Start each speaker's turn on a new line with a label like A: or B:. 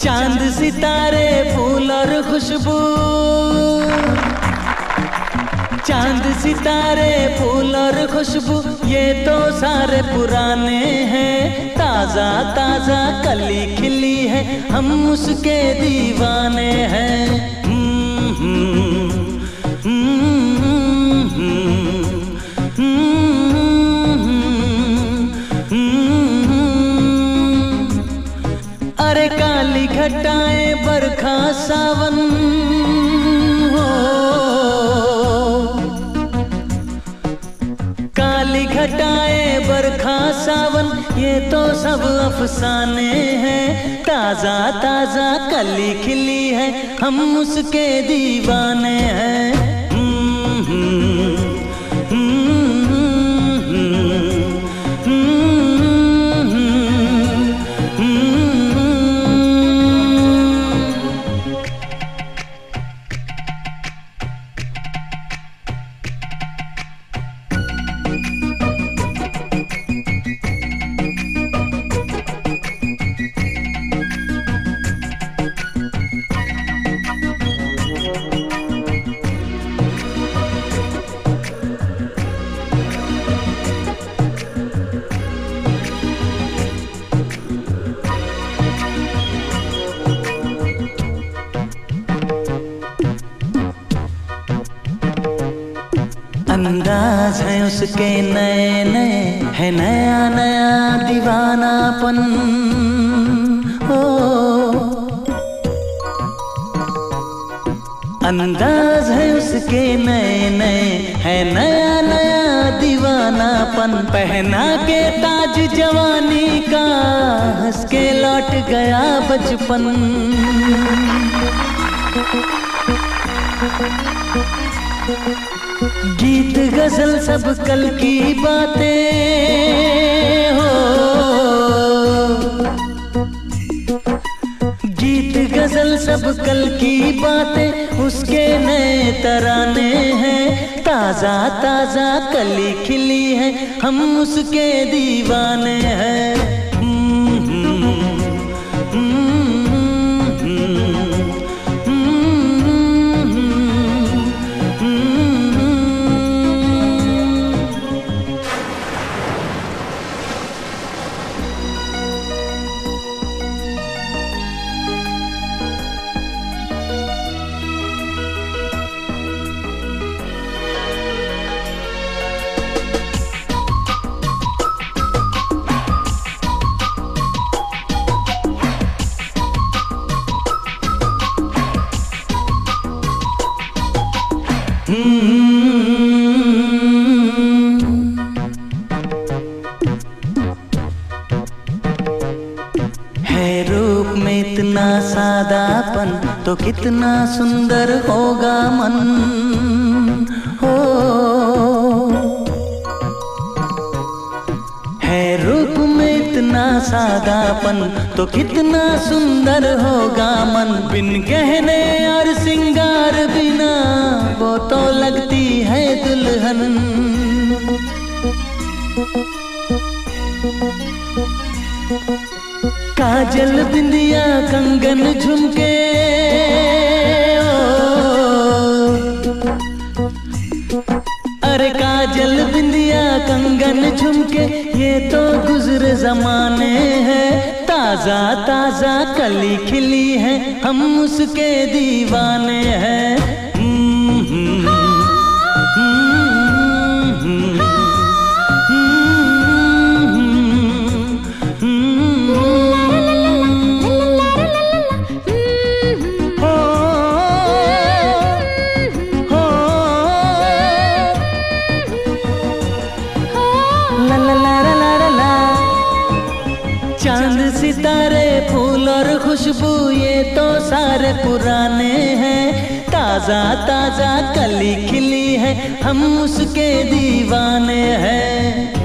A: चाँद सितारे, फूल और खुशबू। चाँद सितारे, फूल और खुशबू, ये तो सारे पुराने हैं। ताज़ा ताज़ा कली खिली है, हम उसके दीवाने हैं। घटाएँ बरखा सावन। हो। काली घटाएँ बरखा सावन, ये तो सब अफसाने हैं। ताज़ा ताज़ा कली खिली है, हम उसके दीवाने हैं। अंदाज है उसके नए नए है नया नया दीवानापन। हो अंदाज है उसके नए नए है नया नया दीवानापन। पहना के ताज जवानी का हंस के लौट गया बचपन। गीत गज़ल सब कल की बातें हो। गीत गज़ल सब कल की बातें उसके नए तराने हैं। ताज़ा ताज़ा कली खिली है, हम उसके दीवाने हैं। इतना सादापन तो कितना सुंदर होगा मन। हो। है रूप में इतना सादापन तो कितना सुंदर होगा मन। बिन गहने और बिना वो तो लगती है दुल्हन। काजल बिंदिया कंगन झुमके अरे काजल बिंदिया कंगन झुमके, ये तो गुजरे जमाने हैं। ताज़ा ताज़ा कली खिली है, हम उसके दीवाने हैं। सितारे फूल और खुशबू ये तो सारे पुराने हैं ताज़ा ताज़ा कली खिली है हम उसके दीवाने हैं